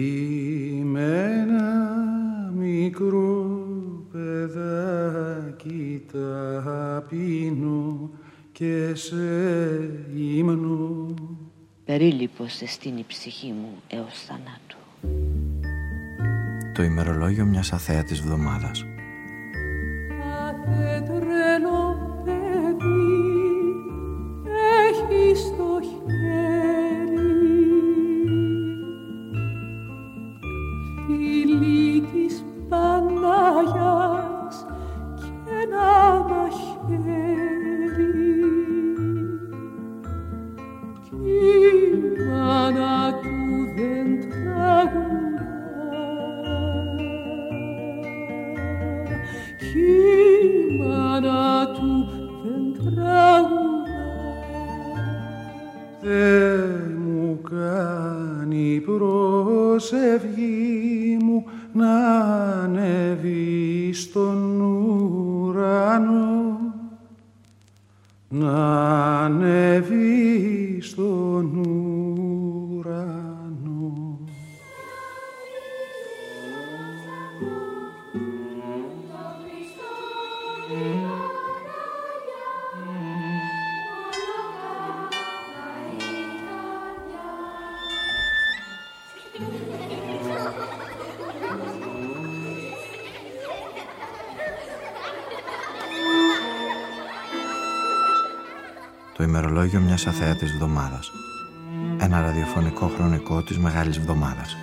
Είμαι ένα μικρό παιδάκι ταπεινό και σε ύμνο. Περίλυπος εστίν η ψυχή μου έως θανάτου. Το ημερολόγιο μιας αθέατης βδομάδας μιας αθέατης βδομάδας. Ένα ραδιοφωνικό χρονικό της Μεγάλης Βδομάδας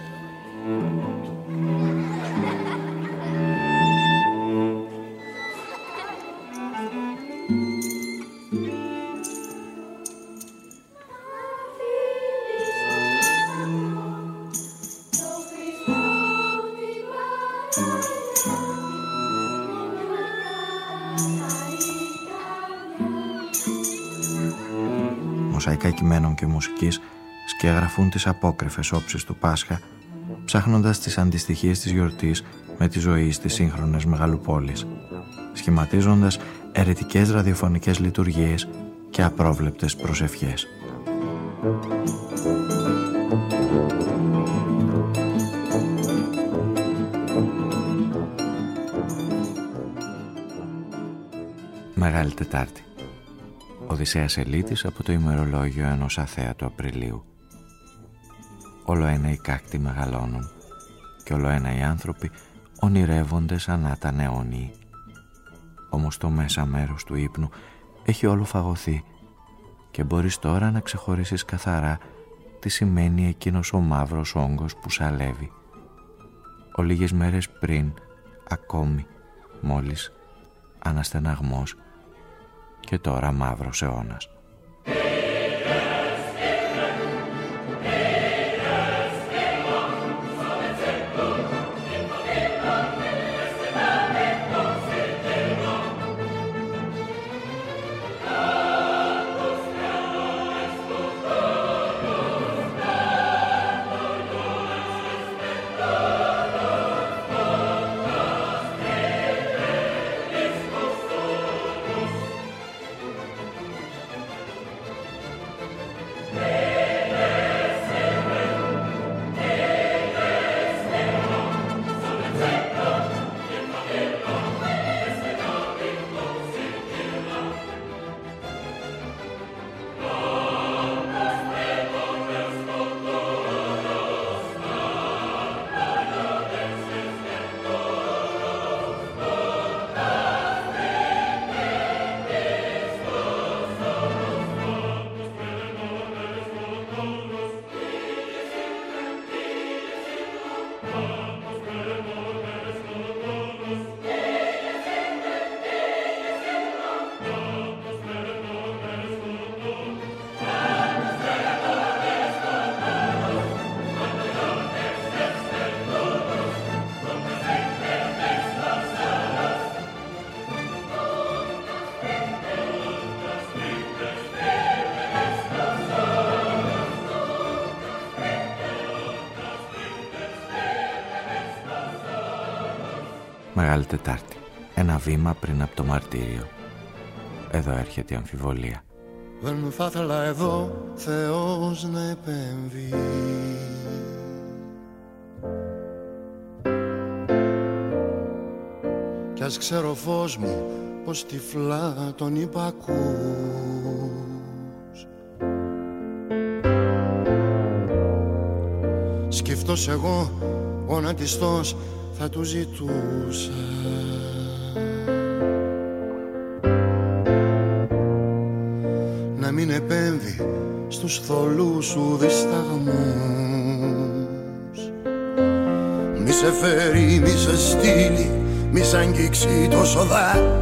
Μοσαϊκά κειμένων και μουσικής σκιαγραφούν τις απόκρυφες όψεις του Πάσχα ψάχνοντας τις αντιστοιχίες της γιορτής με τη ζωή στις σύγχρονες μεγαλοπόλεις σχηματίζοντας ερετικές ραδιοφωνικές λειτουργίες και απρόβλεπτες προσευχές. Μεγάλη Τετάρτη Οδυσσέας Ελίτης από το ημερολόγιο ενός αθέατου Απριλίου. Όλο ένα οι κάκτοι μεγαλώνουν και όλο ένα οι άνθρωποι ονειρεύονται σαν να ήταν αιώνιοι. Όμως το μέσα μέρος του ύπνου έχει όλο φαγωθεί και μπορείς τώρα να ξεχωρίσεις καθαρά τι σημαίνει εκείνος ο μαύρος όγκος που σαλεύει. Ο λίγες μέρες πριν, ακόμη, μόλις, αναστεναγμός και τώρα μαύρος αιώνας. Μεγάλη Τετάρτη, ένα βήμα πριν από το μαρτύριο. Εδώ έρχεται η αμφιβολία. Δεν θα ήθελα εδώ Θεός να επέμβει Κι ας ξέρω φως μου πως τυφλά τον υπακούς Σκυφτός εγώ γονατιστός θα του ζητούσα. Να μην επέμβει στους θολούς σου δισταγμούς. Μη σε φέρει, μη σε στείλει, μη σ' αγγίξει το σοδά.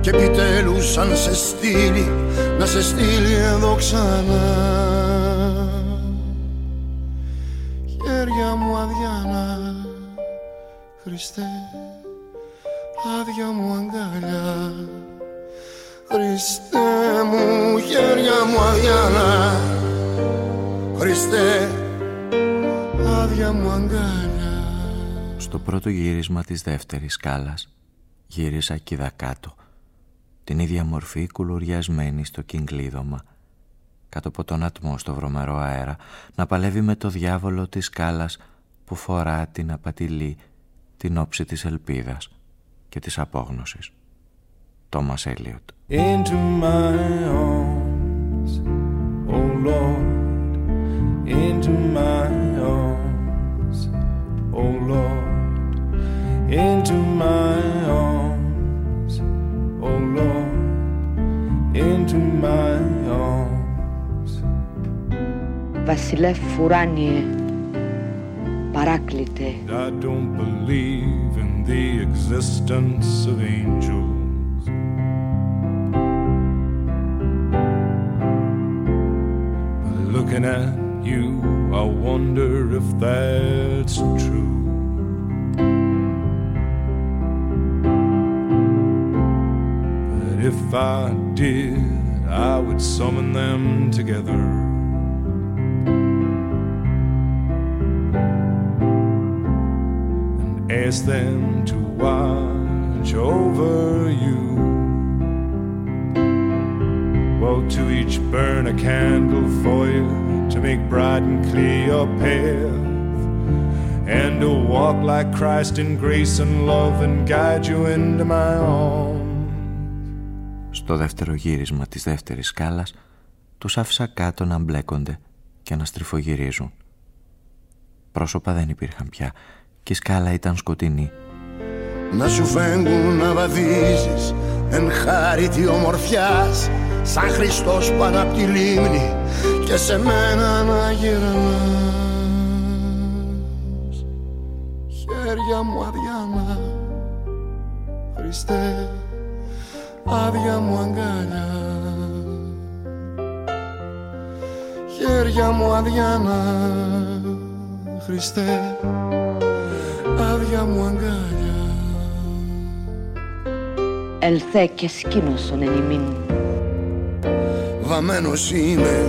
Και επιτέλους αν σε στείλει να σε στείλει εδώ ξανά Χριστέ άδεια μου αγκαλιά. Χριστέ μου χέρια μου αδιάνα Χριστέ άδεια μου αγκαλιά. Στο πρώτο γύρισμα της δεύτερης σκάλας γύρισα κάτω. Την ίδια μορφή κουλουριασμένη στο κυγκλίδωμα. Κάτω από τον ατμό στο βρωμερό αέρα να παλεύει με το διάβολο της σκάλας που φορά την απατηλή την όψη της ελπίδας και της απόγνωσης. Τόμας Έλιοτ Into my arms, oh Lord, into my arms, oh Lord, into my arms, oh Lord, into my arms. Βασιλεύ Φουράνιε, παράκλητε. I don't believe in the existence of angels. But looking at you, I wonder if that's true. But if I did, I would summon them together. Ask them to watch over you. Well, to each burn a candle for you to make bright and clear your path, and to walk like Christ in grace and love and guide you into my arms. Στο δεύτερο γύρισμα της δεύτερης σκάλας τους άφησα κάτω να μπλέκονται και να στριφογυρίζουν. Πρόσωπα δεν υπήρχαν πια και η σκάλα ήταν σκοτεινή. Να σου φέγγουν να βαδίζεις εν χάρητη ομορφιάς σαν Χριστός πάνω απ' τη λίμνη και σε μένα να γυρνάς Χέρια μου αδιάνα Χριστέ άδεια μου αγκάλια Χέρια μου αδιάνα Χριστέ άδεια μου αγκάλια. Ελθέ και σκήνωσον εν ημίν. Βαμμένος είμαι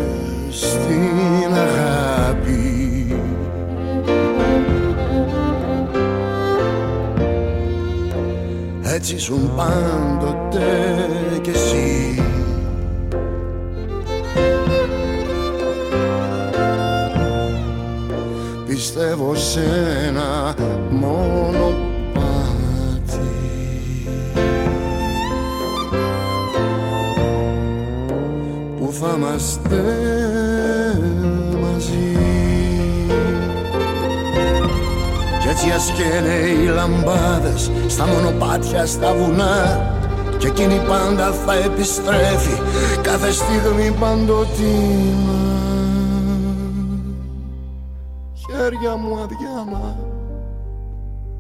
στην αγάπη. Έτσι ήσουν πάντοτε κι εσύ Πιστεύω σε ένα μόνο που θα είμαστε μαζί. Κι έτσι ασκένε οι λαμπάδες στα μονοπάτια στα βουνά. Και εκείνη πάντα θα επιστρέφει κάθε στιγμή παντοτινά Χέρια μου αδιάνα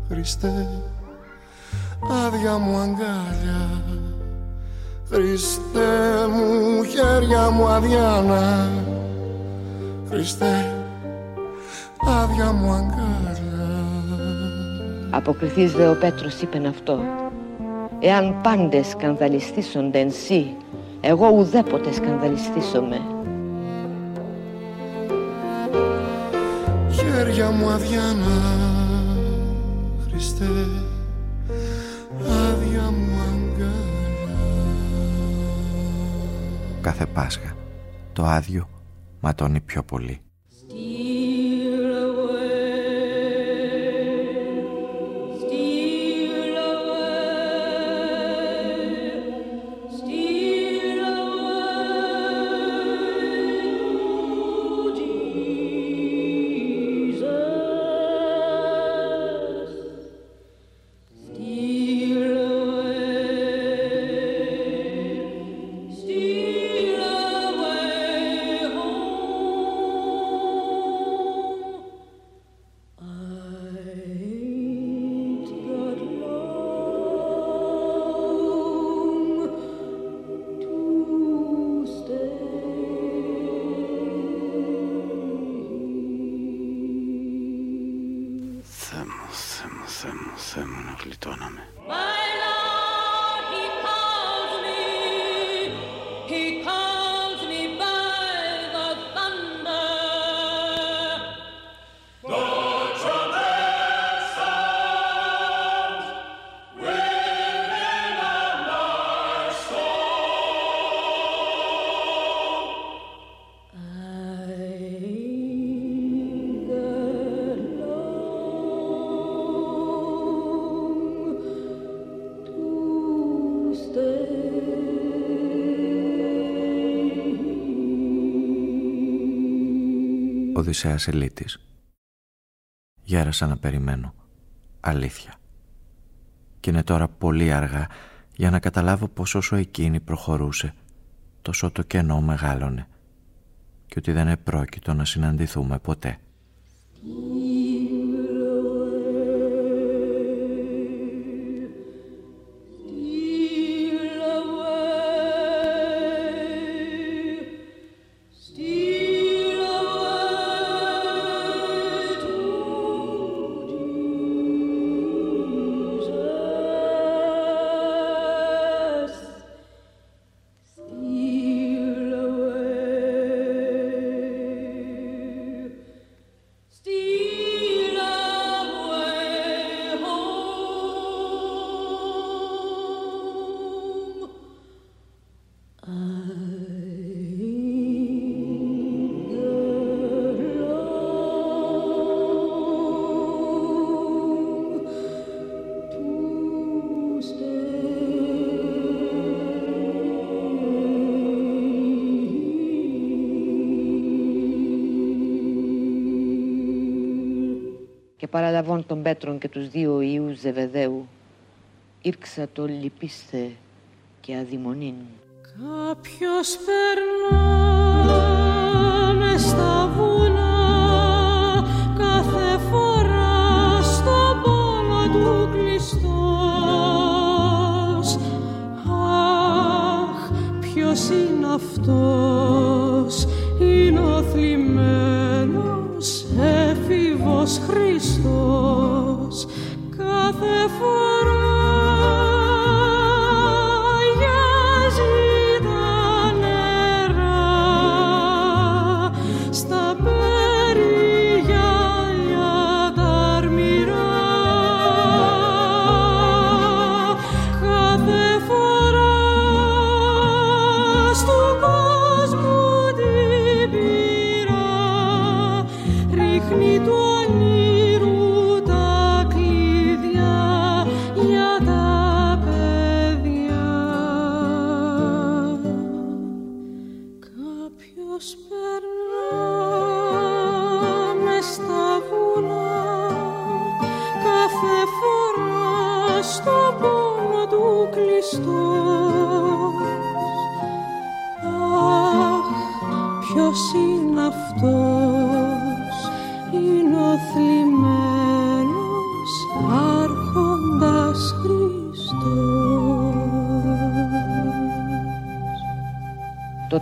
Χριστέ άδεια μου αγκάλια Χριστέ μου χέρια μου αδιάνα Χριστέ άδεια μου αγκάλια Αποκριθείς δε ο Πέτρος είπεν αυτό. Εάν πάντες σκανδαλιστήσονται εν σύ, εγώ ουδέποτε σκανδαλιστήσομαι. Χέρια μου αδιάνα Χριστέ άδεια μου αγκάλια Κάθε Πάσχα το άδειο ματώνει πιο πολύ. Οδυσσέας Ελίτης. Γέρασα να περιμένω. Αλήθεια. Και είναι τώρα πολύ αργά για να καταλάβω πως όσο εκείνη προχωρούσε, τόσο το κενό μεγάλωνε και ότι δεν επρόκειτο να συναντηθούμε ποτέ. Των Πέτρων και τους δύο Ιούς Ζεβεδαίου ήρξα το λυπήστε και αδειμονήν. Κάποιος περνά με στα βουνά κάθε φορά στο πόνο του κλειστός Αχ, ποιος είναι αυτός, είναι ο θλιμμένος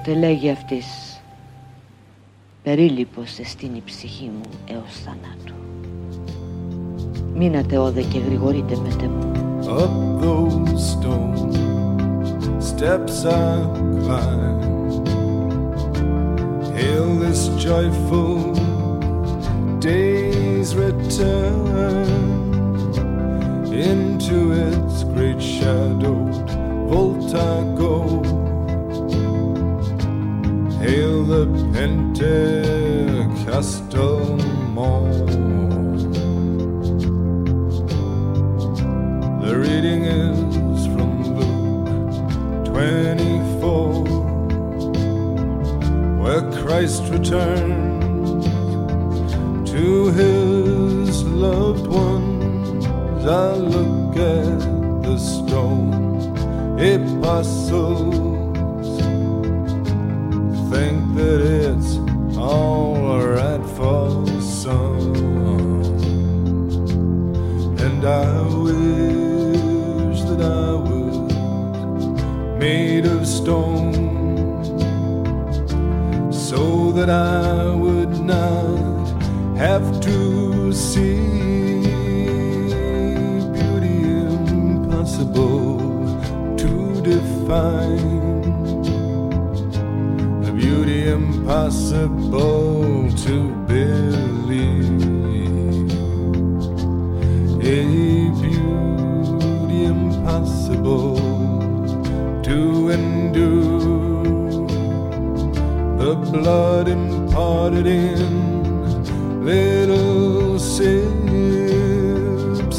Τότε λέγει αυτής Περίλυπος εστίν η ψυχή μου έως θανάτου. Μείνατε όδε και γρηγορείτε μετέ μου. Up those stone steps I climb. Hail this joyful day's return into its great shadowed Pentecostal morn. The reading is from Luke 24, where Christ returns to his loved ones. I look at the stone apostles, I wish that I was made of stone so that I would not have to see beauty impossible to define. A beauty impossible. Blood imparted in little sips,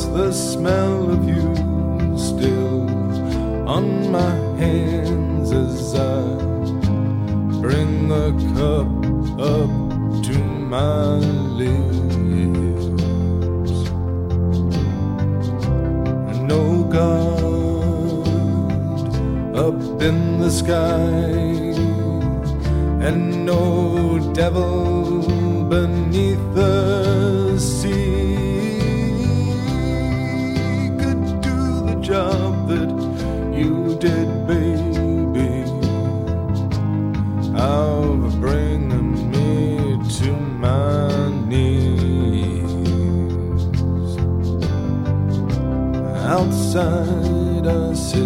the smell of you still on my hands as I bring the cup up to my lips. No God up in the sky, and no devil beneath the sea could do the job that you did, baby, of bringing me to my knees. Outside, I sit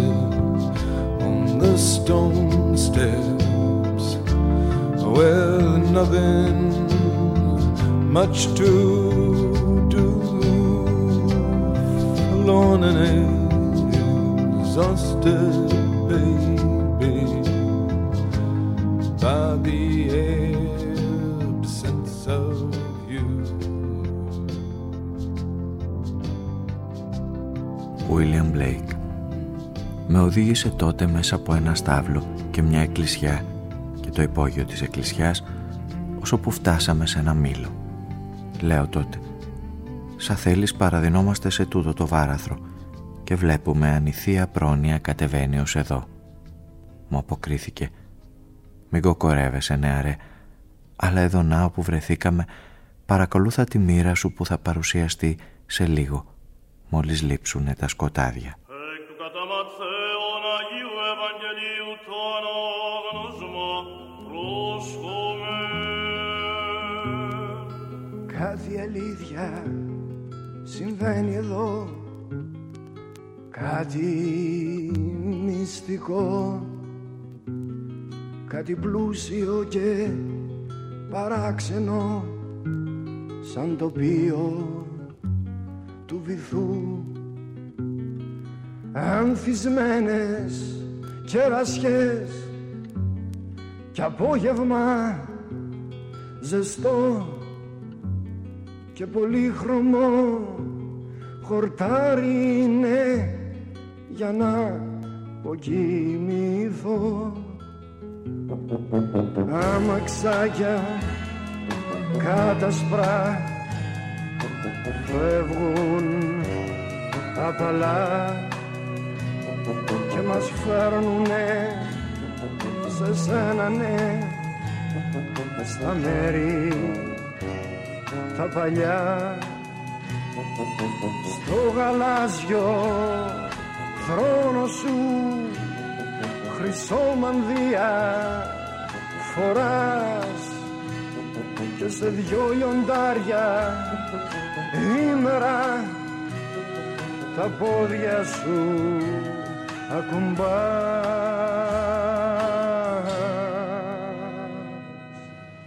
on the stone with nothing much to do. Forlorn and exhausted, baby, by the absence of you. William Blake Με οδήγησε τότε μέσα από ένα στάβλο και μια εκκλησιά και το υπόγειο της εκκλησιάς όσο που φτάσαμε σε ένα μήλο. Λέω τότε «Σα θέλεις παραδεινόμαστε σε τούτο το βάραθρο και βλέπουμε αν η Θεία Πρόνοια κατεβαίνει ως εδώ». Μου αποκρίθηκε «Μην κοκορεύεσαι νεαρέ, αλλά εδώ να όπου βρεθήκαμε παρακολούθα τη μοίρα σου που θα παρουσιαστεί σε λίγο μόλις λείψουνε τα σκοτάδια». Κάτι αλήθεια συμβαίνει εδώ. Κάτι μυστικό Κάτι πλούσιο και παράξενο Σαν τοπίο του βυθού. Ανθισμένες κερασιές Κι απόγευμα ζεστό και πολύχρωμο χορτάρι είναι για να αποκοιμηθώ. Αμαξάκια κάτασπρα φεύγουν απαλά και μας φέρνουνε σε σένα ναι στα μέρη τα παλιά. Στο γαλάζιο θρόνο σου χρυσό μανδύα φοράς και σε δυο λιοντάρια ήμερα τα πόδια σου ακουμπάς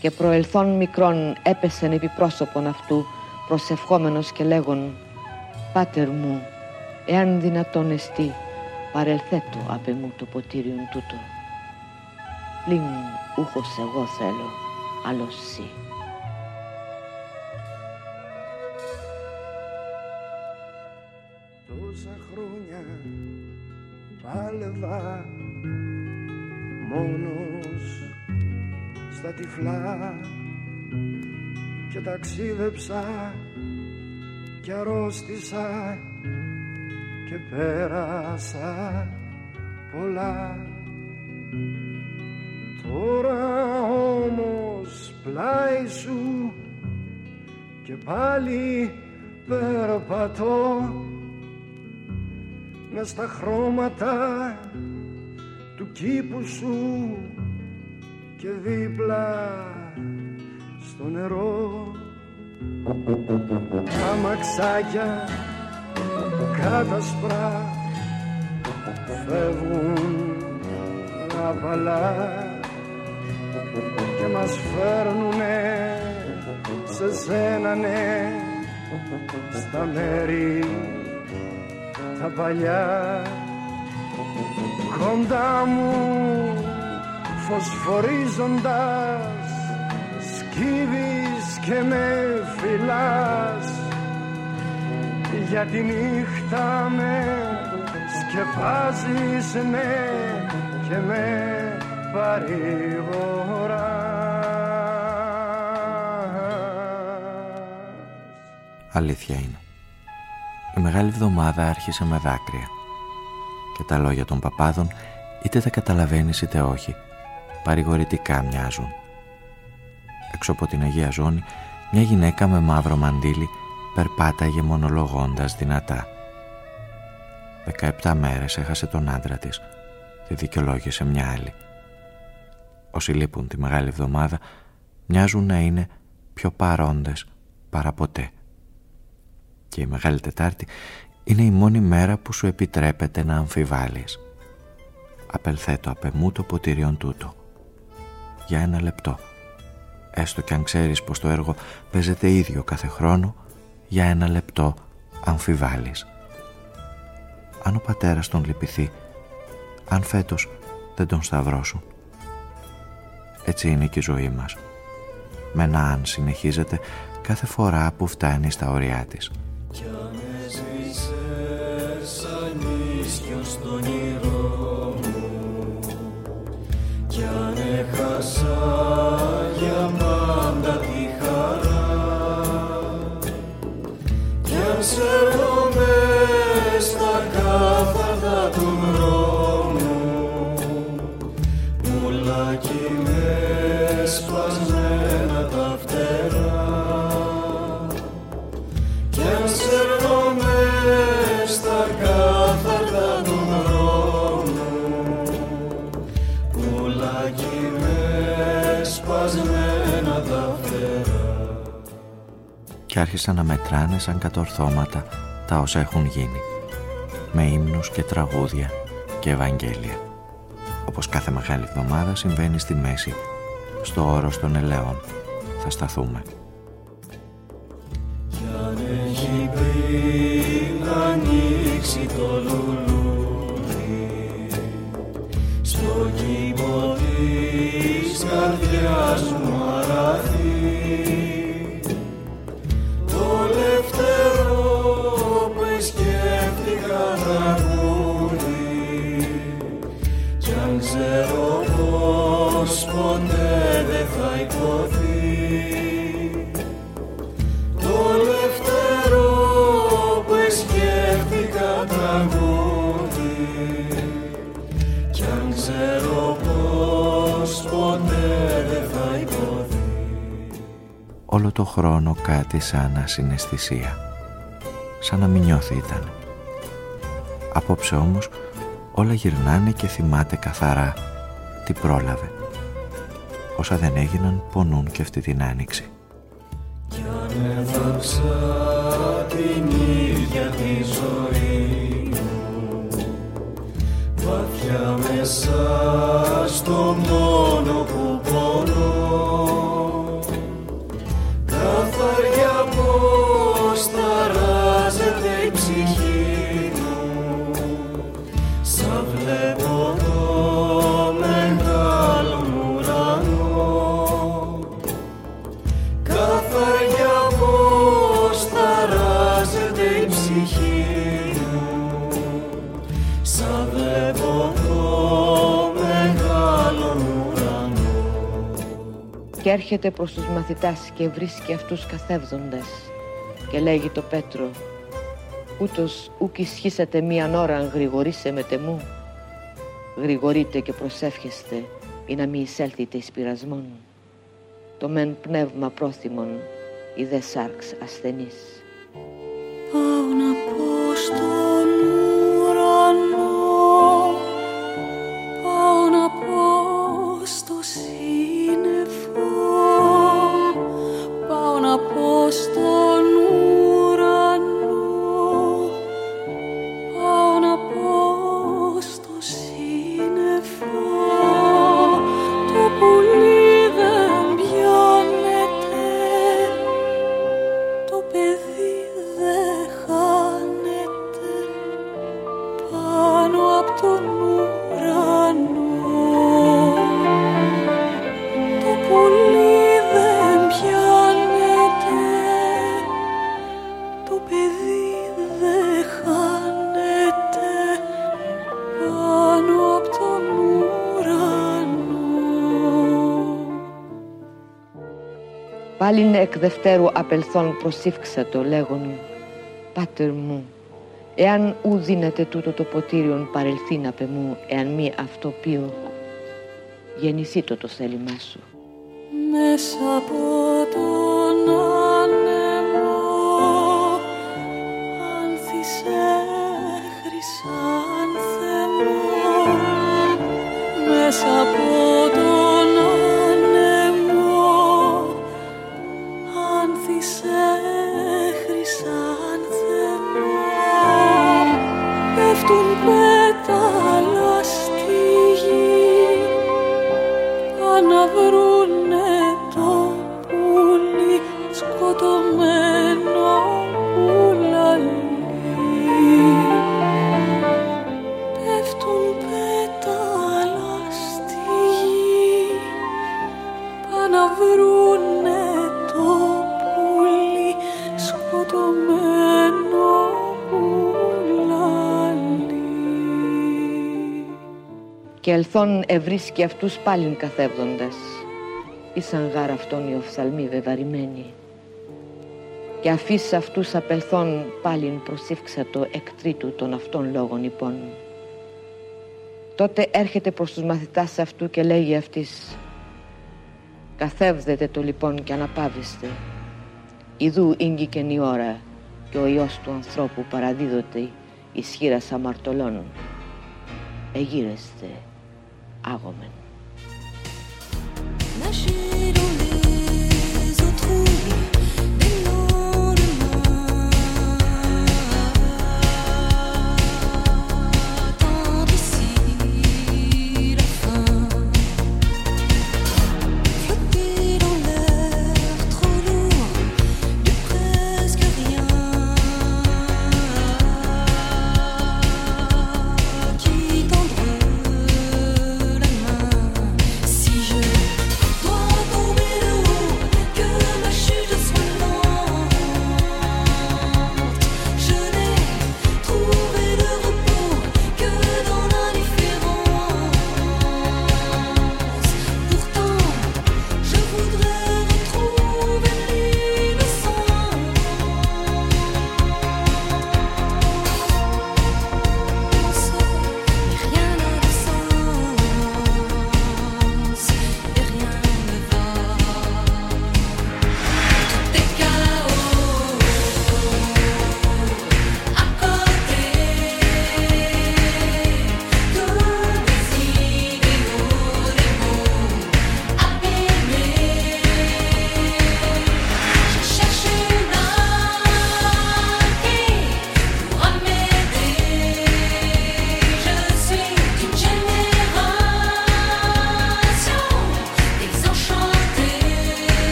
και προελθόν μικρόν έπεσεν επί πρόσωπον αυτού προσευχόμενος και λέγον «Πάτερ μου, εάν δυνατόν εστί, παρελθέτω απ' μου το ποτήριον τούτο. Πλην ούχος εγώ θέλω, άλλος σύ». Τόσα χρόνια πάλευα μόνος στα τυφλά και ταξίδεψα και αρρώστησα και πέρασα πολλά. Τώρα όμως πλάι σου και πάλι περπατώ. Μες στα χρώματα του κήπου σου και δίπλα στο νερό. Αμαξάκια κάτασπρα φεύγουν απαλά και μας φέρνουνε σε σένα ναι στα μέρη τα παλιά. Κοντά μου φωσφορίζοντας σκύβεις και με φυλάς. Για τη νύχτα με σκεπάζεις ναι και με Αλήθεια είναι. Η Μεγάλη Εβδομάδα άρχισε με δάκρυα. Και τα λόγια των παπάδων είτε τα καταλαβαίνεις είτε όχι παρηγορητικά μοιάζουν. Έξω από την Αγία Ζώνη μια γυναίκα με μαύρο μαντίλι περπάταγε μονολογώντας δυνατά. Δεκαεπτά μέρες έχασε τον άντρα της και δικαιολόγησε μια άλλη. Όσοι λείπουν τη Μεγάλη Εβδομάδα μοιάζουν να είναι πιο παρόντες παρά ποτέ. Και η Μεγάλη Τετάρτη είναι η μόνη μέρα που σου επιτρέπεται να αμφιβάλλεις. Απελθέτω απεμού το ποτηριόν τούτο. Για ένα λεπτό. Έστω κι αν ξέρεις πως το έργο παίζεται ίδιο κάθε χρόνο, για ένα λεπτό αμφιβάλλεις. Αν ο πατέρας τον λυπηθεί, αν φέτος δεν τον σταυρώσουν. Έτσι είναι και η ζωή μας. Με ένα αν συνεχίζεται κάθε φορά που φτάνει στα ωριά της. Και άρχισαν να μετράνε σαν κατορθώματα τα όσα έχουν γίνει με ύμνους και τραγούδια και Ευαγγέλια. Όπως κάθε μεγάλη εβδομάδα συμβαίνει στη μέση, στο όρος των ελαιών. Θα σταθούμε. Ποτέ δεν θα υποθεί. Το λευτερό που σκέφτηκα τραγούδι. Κι αν ξέρω πως ποτέ δεν θα υποθεί. Όλο το χρόνο κάτι σαν ασυναισθησία. Σαν να μην νιώθει ήταν Απόψε όμως όλα γυρνάνε και θυμάται καθαρά τι πρόλαβε όσα δεν έγιναν πονούν και αυτή την άνοιξη. Κι αν έδωξα την ίδια τη ζωή μου βαθιά μέσα στο μόνο έρχεται προς τους μαθητάς και βρίσκει αυτούς καθεύδοντας και λέγει το Πέτρο ούτως ουκ ισχύσατε μίαν ώραν γρηγορήσε με τεμού γρηγορείτε και προσεύχεστε ή να μη εισέλθετε εις πειρασμόν. Το μεν πνεύμα πρόθυμον η δε σάρξ ασθενής Πάλιν εκ δευτέρου απελθόν προσήφξα το λέγον «Πάτερ μου, εάν ου δίνεται τούτο το ποτήριον παρελθήν απ' μου, εάν μη αυτό πείο, γεννηθεί το το θέλημά σου». Μέσα από τον και ελθόν ευρίσκει αυτούς πάλιν καθεύδοντας ήσαν γάρ αυτόν οι οφθαλμοί βεβαρημένοι και αφήσει αυτούς απελθόν πάλιν προσήφξα το εκ τρίτου των αυτών λόγων υπών. Τότε έρχεται προς τους μαθητάς αυτού και λέγει αυτής «Καθεύδετε το λοιπόν και αναπάβεστε. Ιδού ήγγικεν η ώρα και ο Υιός του ανθρώπου παραδίδωται ισχύρας αμαρτωλών. Εγείρεστε» άγομεν.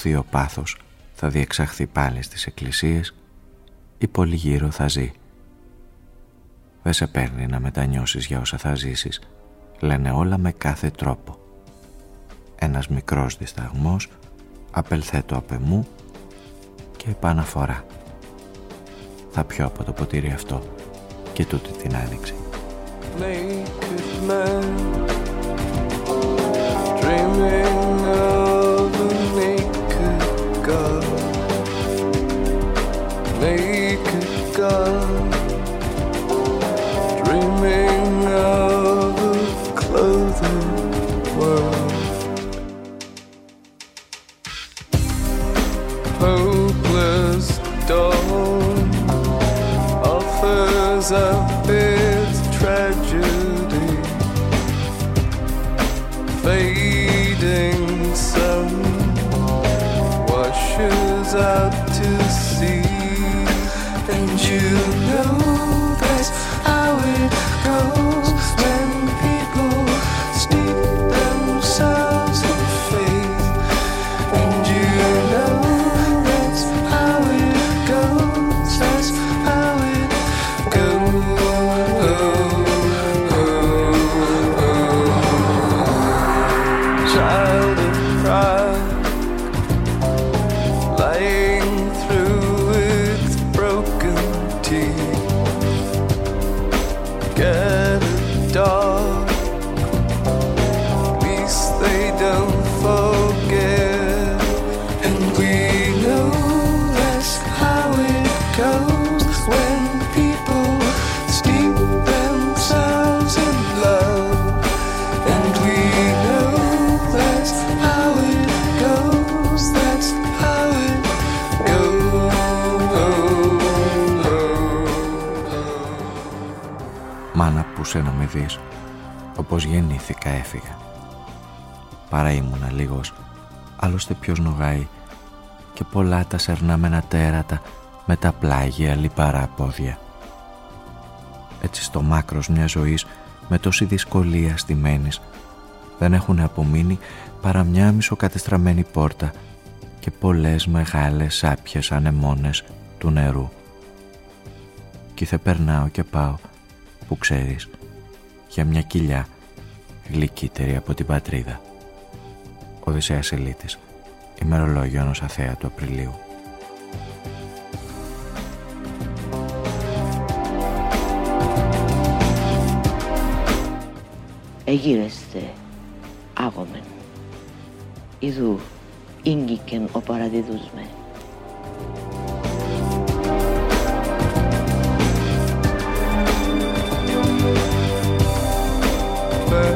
Θείο πάθος θα διεξαχθεί πάλι στις εκκλησίες η πόλη γύρω θα ζει. Δεν σε παίρνει να μετανιώσεις για όσα θα ζήσεις. Λένε όλα με κάθε τρόπο. Ένας μικρός δισταγμός απελθέτω απ' και επαναφορά. Θα πιω από το ποτήρι αυτό και τούτη την άνοιξη. dreaming Μάνα που σε να με δεις, όπως γεννήθηκα έφυγα. Παρά ήμουνα λίγος, άλλωστε ποιος νογάει και πολλά τα σερνάμενα τέρατα με τα πλάγια λιπαρά πόδια. Έτσι στο μάκρος μιας ζωής με τόση δυσκολία στημένης δεν έχουν απομείνει παρά μια μισοκατεστραμμένη πόρτα και πολλές μεγάλες σάπιες ανεμόνες του νερού. Κι θε περνάω και πάω, που ξέρεις, για μια κοιλιά γλυκύτερη από την πατρίδα. Οδυσσέας Ελίτης, ημερολόγιο ενός αθέατου Απριλίου. Εγείρεστε άγομεν. Ιδού ήγγικεν ο παραδίδους με.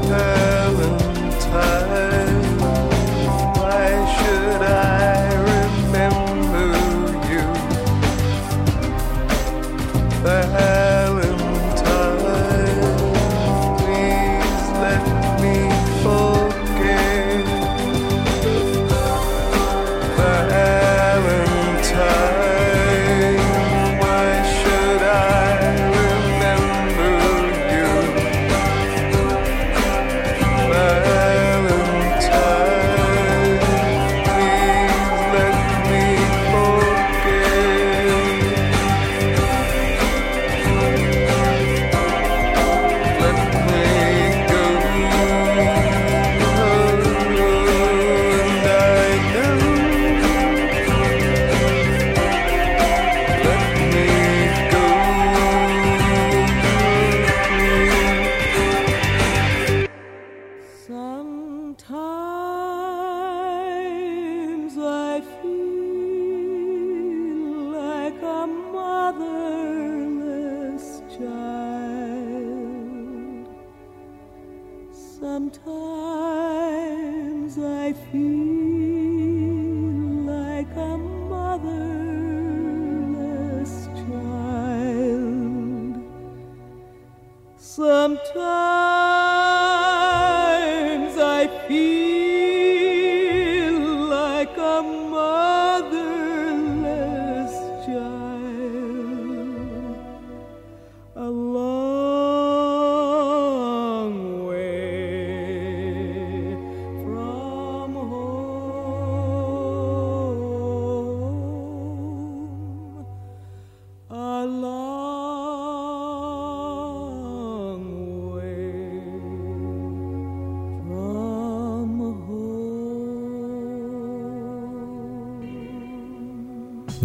matter.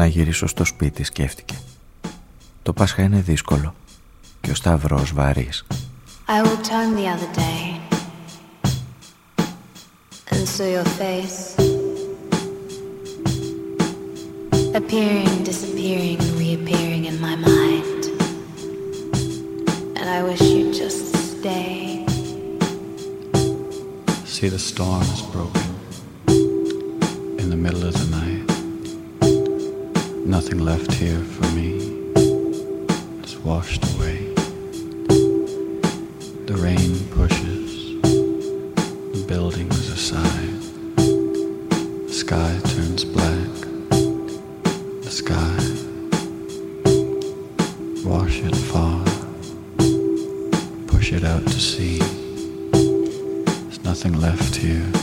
Γυρίσω στο σπίτι σκέφτηκε Το Πάσχα είναι δύσκολο Και ο Σταυρός βαρύς I will turn the other day And saw your face Appearing, disappearing, reappearing in my mind And I wish you'd just stay See the storm is broken in the middle of the night. Nothing left here for me. It's washed away. The rain pushes the buildings aside. The sky turns black. The sky. Wash it far. Push it out to sea. There's nothing left here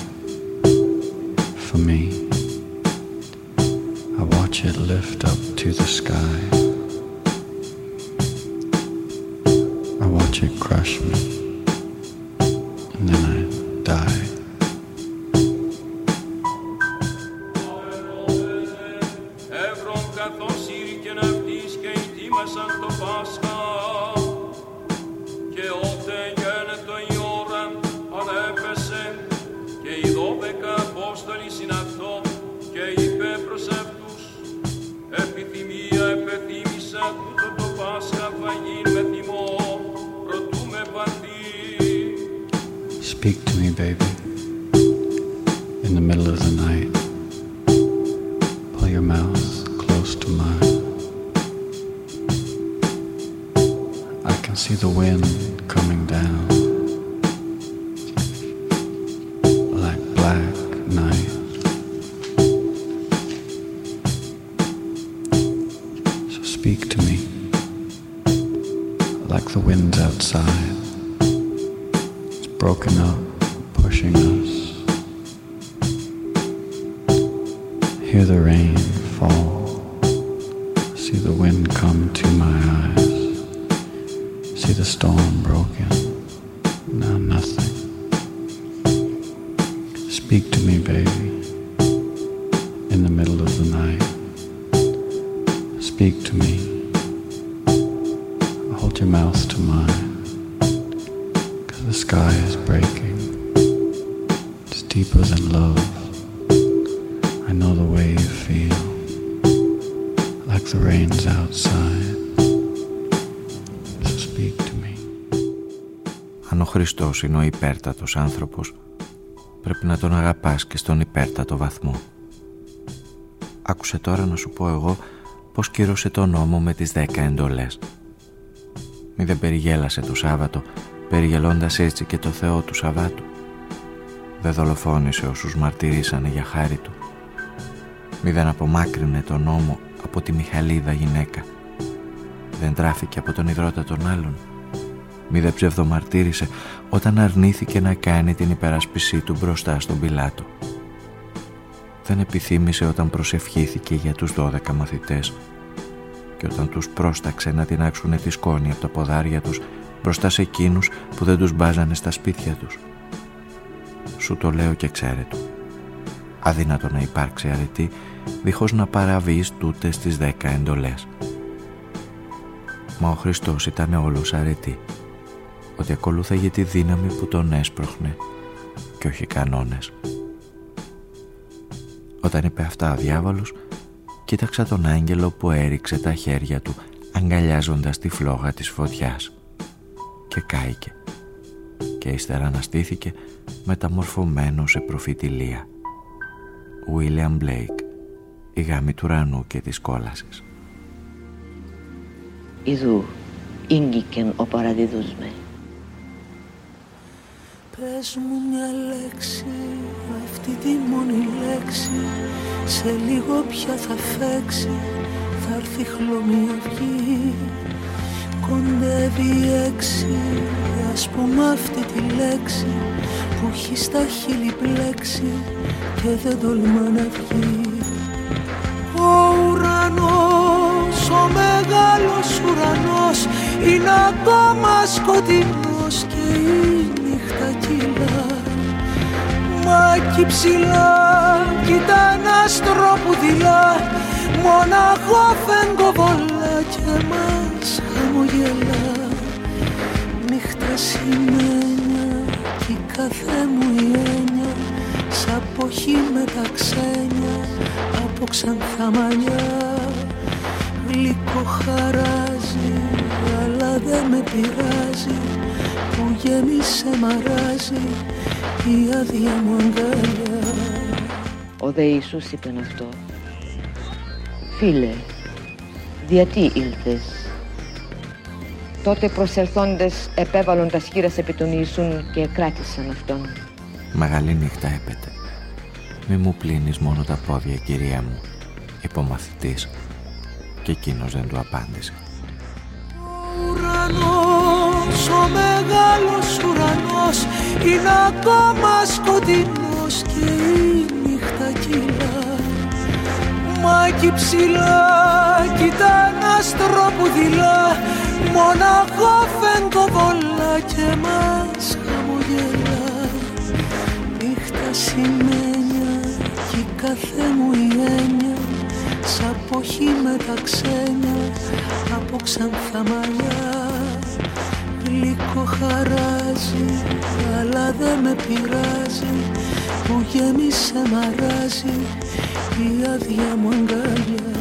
the storm broke. Χριστός είναι ο υπέρτατος άνθρωπος, πρέπει να τον αγαπάς και στον υπέρτατο βαθμό. Άκουσε τώρα να σου πω εγώ πως κύρωσε τον νόμο με τις δέκα εντολές. Μη δεν περιγέλασε το Σάββατο, περιγελώντας έτσι και το Θεό του Σαββάτου. Δεν δολοφόνησε όσους μαρτυρήσανε για χάρη του. Μη δεν απομάκρυνε τον νόμο από τη Μιχαλίδα γυναίκα. Δεν τράφηκε από τον υδρότα των άλλων. Μη δεν ψευδομαρτύρησε όταν αρνήθηκε να κάνει την υπερασπισή του μπροστά στον Πιλάτο. Δεν επιθύμησε όταν προσευχήθηκε για τους δώδεκα μαθητές και όταν τους πρόσταξε να τεινάξουν τη σκόνη από τα ποδάρια τους μπροστά σε εκείνους που δεν τους μπάζανε στα σπίτια τους. Σου το λέω και ξέρε του. Αδύνατο να υπάρξει αρετή δίχως να παραβείς τούτες τις δέκα εντολές. Μα ο Χριστός ήταν όλος αρετή ότι ακολούθαγε τη δύναμη που τον έσπροχνε και όχι κανόνες. Όταν είπε αυτά ο διάβολος, κοίταξα τον άγγελο που έριξε τα χέρια του αγκαλιάζοντας τη φλόγα της φωτιάς και κάηκε και ύστερα αναστήθηκε μεταμορφωμένος σε προφητηλία. William Blake, η γάμη του ουρανού και της κόλασης. Ιδού ήγγικεν ο παραδίδους με. Πες μου μια λέξη, αυτή τη μόνη λέξη Σε λίγο πια θα φέξει, θα έρθει χλωμή αυγή. Κοντεύει έξι, ας πούμε αυτή τη λέξη Που έχει στα χείλη πλέξει και δεν τολμά να βγει. Ο ουρανός, ο μεγάλος ουρανός Είναι ακόμα σκοτεινός και η νύχτα κυλά Μα εκεί ψηλά κοίτα ένα άστρο που δειλά. Μοναχό φεγγοβολά και μας χαμογελά. Νύχτα σημαίνια κι η κάθε μου η έννοια. Σ' αποχή με τα ξένια από ξανθά μαλλιά. Γλυκό χαράζει αλλά δεν με πειράζει Που γέμισε μαράζει η άδεια μου αγκαλιά. Ο δε Ιησούς είπε αυτό. Φίλε, γιατί ήλθες; Τότε προσελθόντες επέβαλον τα σχήρας επί τον Ιησούν και κράτησαν αυτόν. Μεγάλη νύχτα έπεται. Μη μου πλύνεις μόνο τα πόδια κυρία μου Είπε ο μαθητής Και εκείνος δεν του απάντησε. Ο ουρανός, ο μεγάλος ουρανός. Είναι ακόμα σκοτεινός και η νύχτα κυλά. Μα εκεί ψηλά κοίτα ένα άστρο που δειλά. Μοναχό φεγγοβολά και μας χαμογελά. Νύχτα σημαίνια κι η κάθε μου η έννοια. Σ' αποχή με τα ξένια από ξανθά μαλλιά Γλυκό χαράζει αλλά δεν με πειράζει. Που γέμισε μαράζει η άδεια μου αγκαλιά.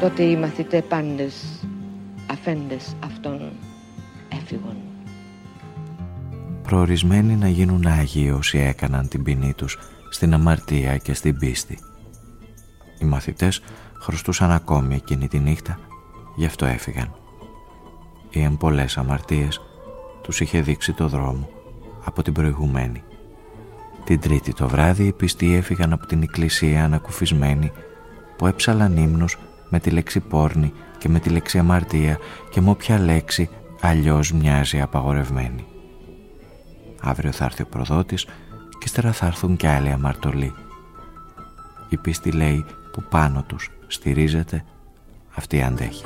Τότε οι μαθητές πάντες αφέντες αυτών έφυγον Προορισμένοι να γίνουν Άγιοι όσοι έκαναν την ποινή τους στην αμαρτία και στην πίστη. Οι μαθητές χρωστούσαν ακόμη εκείνη τη νύχτα, γι' αυτό έφυγαν. Οι εμπολές αμαρτίες τους είχε δείξει το δρόμο από την προηγουμένη. Την τρίτη το βράδυ οι πιστοί έφυγαν από την εκκλησία ανακουφισμένοι που έψαλαν ύμνους με τη λέξη πόρνη και με τη λέξη αμαρτία και με όποια λέξη αλλιώς μοιάζει απαγορευμένη. Αύριο θα έρθει ο προδότης και ύστερα θα έρθουν και άλλοι αμαρτωλοί. Η πίστη λέει που πάνω τους στηρίζεται, αυτή αντέχει.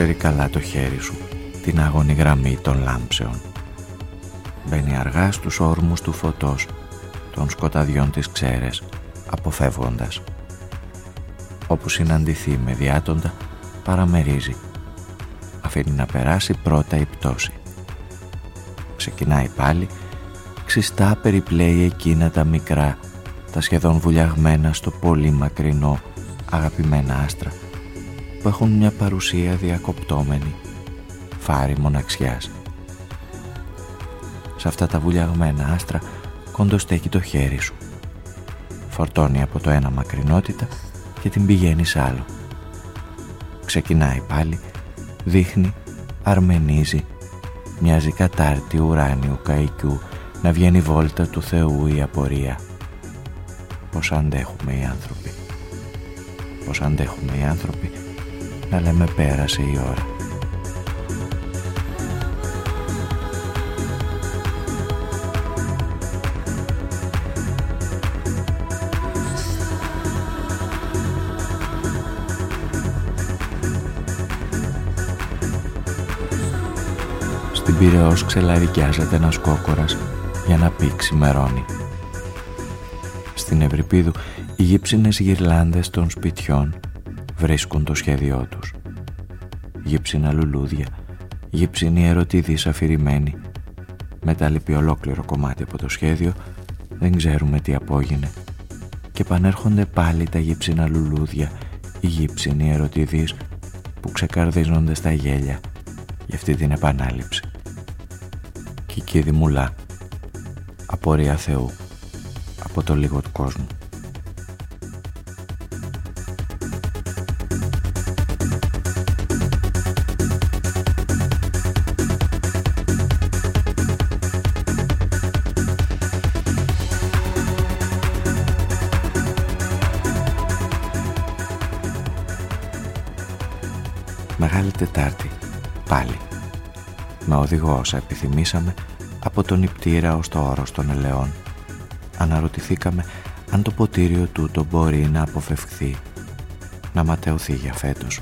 Ξέρει καλά το χέρι σου την αγωνή γραμμή των λάμψεων. Μπαίνει αργά στους όρμους του φωτός των σκοταδιών της ξέρες αποφεύγοντας. Όπου συναντηθεί με διάτοντα παραμερίζει. Αφήνει να περάσει πρώτα η πτώση. Ξεκινάει πάλι, ξιστά περιπλέει εκείνα τα μικρά, τα σχεδόν βουλιαγμένα στο πολύ μακρινό αγαπημένα άστρα που έχουν μια παρουσία διακοπτόμενη, φάρη μοναξιάς. Σε αυτά τα βουλιαγμένα άστρα κοντοστέκει το χέρι σου. Φορτώνει από το ένα μακρινότητα και την πηγαίνει σ' άλλο. Ξεκινάει πάλι, δείχνει, αρμενίζει, μοιάζει κατάρτι ουράνιου καϊκού να βγαίνει βόλτα του Θεού η απορία. Πώς αντέχουμε οι άνθρωποι. Πώς αντέχουμε οι άνθρωποι να λέμε πέρασε η ώρα. Στην Πυραιός ξελαρικιάζεται ένας κόκορας για να πει ξημερώνει. Στην Ευρυπίδου οι γύψινες γυρλάντες των σπιτιών βρίσκουν το σχέδιό τους. Γύψινα λουλούδια, γύψινοι ερωτήδεις αφηρημένοι. Μετά λείπει ολόκληρο κομμάτι από το σχέδιο, δεν ξέρουμε τι απόγινε. Και πανέρχονται πάλι τα γύψινα λουλούδια, οι γύψινοι ερωτήδεις που ξεκαρδίζονται στα γέλια για αυτή την επανάληψη. Κική Δημουλά, απορία Θεού, από το λίγο του κόσμου. Οδηγός όσα επιθυμήσαμε από τον νηπτήρα ως το όρος των ελαιών. Αναρωτηθήκαμε αν το ποτήριο τούτο μπορεί να αποφευχθεί, να ματαιωθεί για φέτος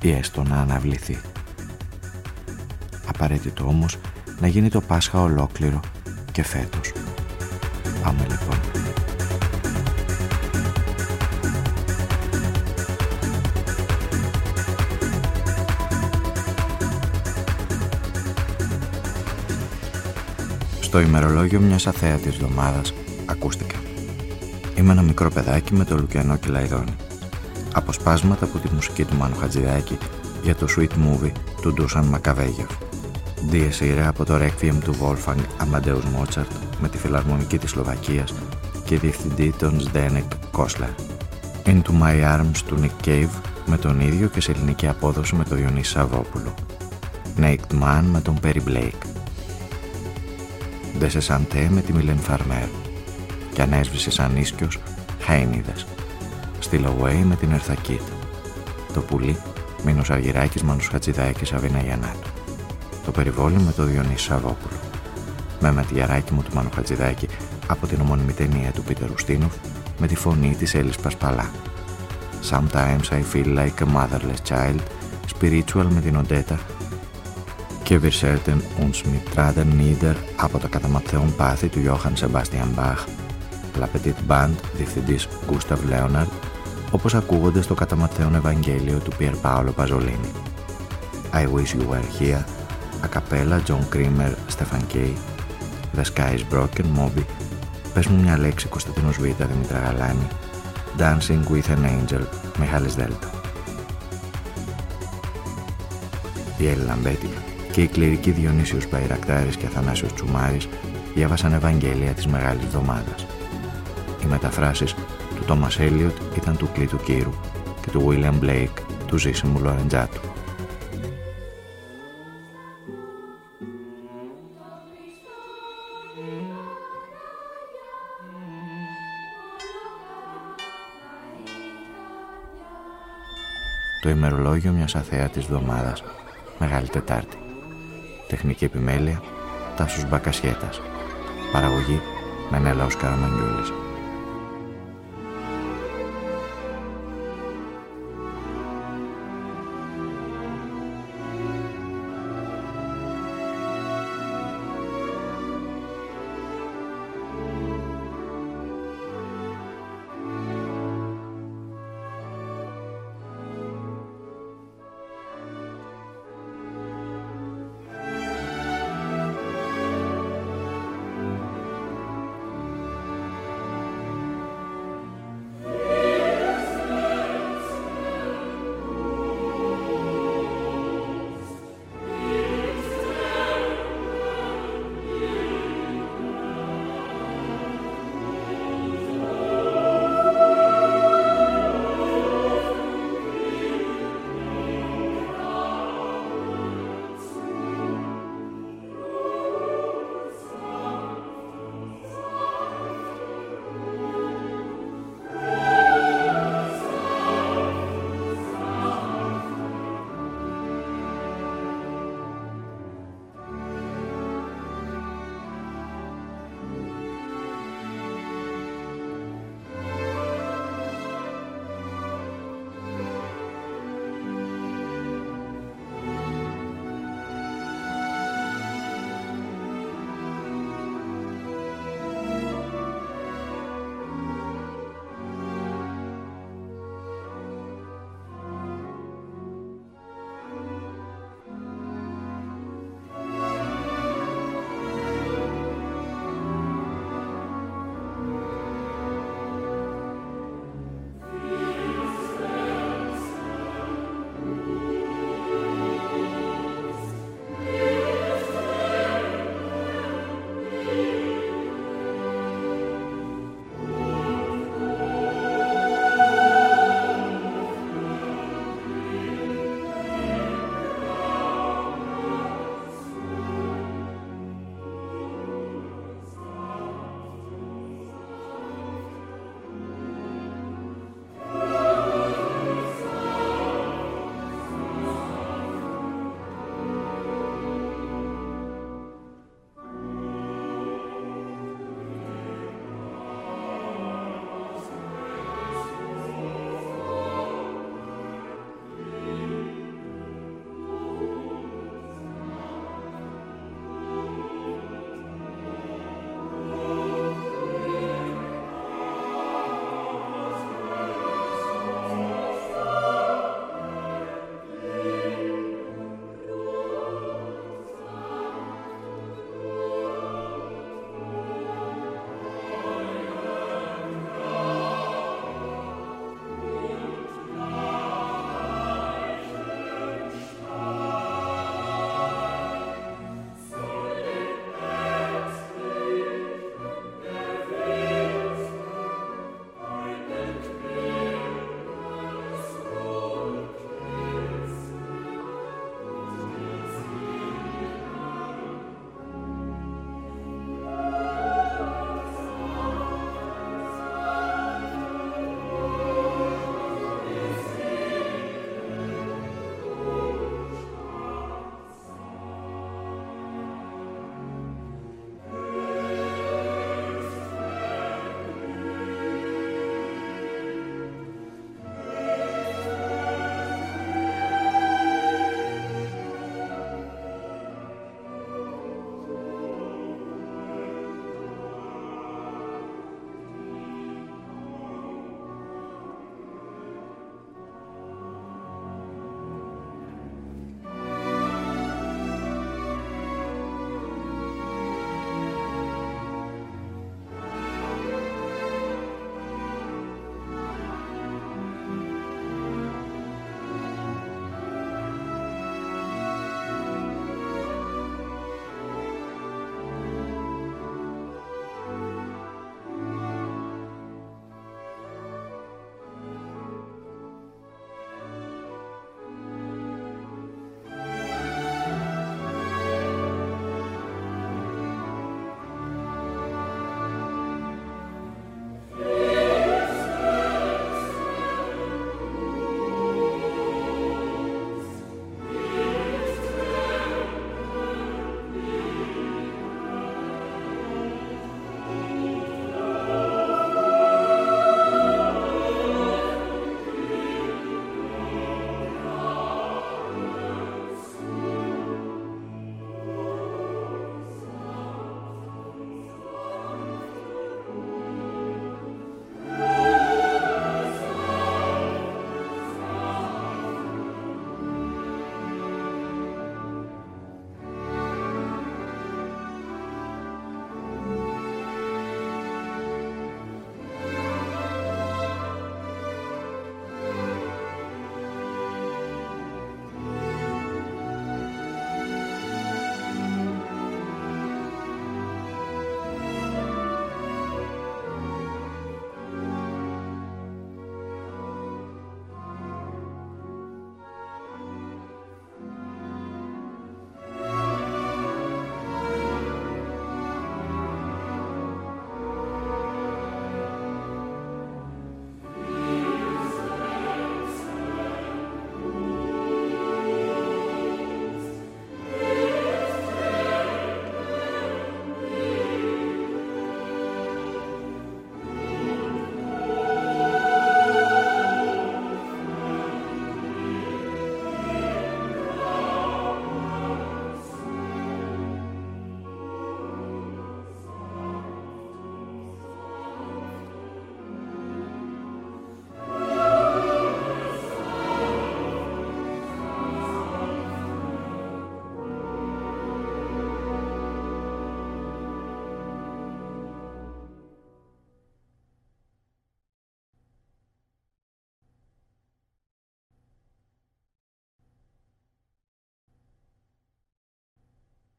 ή έστω να αναβληθεί. Απαραίτητο όμως να γίνει το Πάσχα ολόκληρο και φέτος. Πάμε λοιπόν. Στο ημερολόγιο μιας αθέατης εβδομάδας ακούστηκα. Είμαι ένα μικρό παιδάκι με το Λουκιανό Κυλαϊδόνι. Αποσπάσματα από τη μουσική του Μάνου Χατζηδάκη για το Sweet Movie του Ντούσαν Μακαβέγεφ. Διεσύρε από το Requiem του Wolfgang Amadeus Mozart με τη φιλαρμονική της Σλοβακίας και διευθυντή τον Σδένεκ Κόσλα. Into My Arms του Nick Cave με τον ίδιο και σε ελληνική απόδοση με τον Διονύσης Σαββόπουλο. Naked Man με τον Perry Blake. Ντέσε Σαντέ με τη Μιλέν Φαρμέρ. Και αν έσβησε σαν ίσκιος Χαΐνιδες. Still Away με την Ερθακίτ Το πουλί Μήνος Αργυράκης Μάνους Χατζηδάκης Σαβίνα Γιαννάτου. Το περιβόλι με το Διονύση Σαββόπουλο. Με ματιαράκι μου του Μάνου Χατζηδάκη από την ομώνυμη ταινία του Πίτερ Ουστίνοφ με τη φωνή της Έλλης Πασπαλά. Sometimes I feel like a motherless child Spiritual με την Οντέτα και Βιρσέρτεν uns mit Trader Nieder από τα καταμαθαίων πάθη του Johann Sebastian Bach, La Petite Band, διευθυντής Gustav Leonard, όπως ακούγονται στο καταμαθαίων Ευαγγέλιο του Πιερ Πάολο Παζολίνη. I Wish You Were Here, Ακαπέλα John Creamer, Stefan Kay, The Sky is Broken, Moby, Πες μου μια λέξη Κωνσταντίνος Β. Δημήτρα Γαλάνη, Dancing with an Angel, Μιχάλης Δέλτα. Η Έλλη Λαμπέτη και οι κληρικοί Διονύσιος Παϊρακτάρης και Αθανάσιος Τσουμάρης διάβασαν Ευαγγέλια της Μεγάλης Εβδομάδας. Οι μεταφράσεις του Τόμας Έλιοτ ήταν του Κλήτου Κύρου και του Βίλιαμ Μπλέικ του Ζήσιμου Λορεντζάτου. Το ημερολόγιο μιας αθέατης εβδομάδας, Μεγάλη Τετάρτη. Τεχνική επιμέλεια Τάσος Μπακασιέτας. Παραγωγή Μενέλαος Καραμαγγιούλης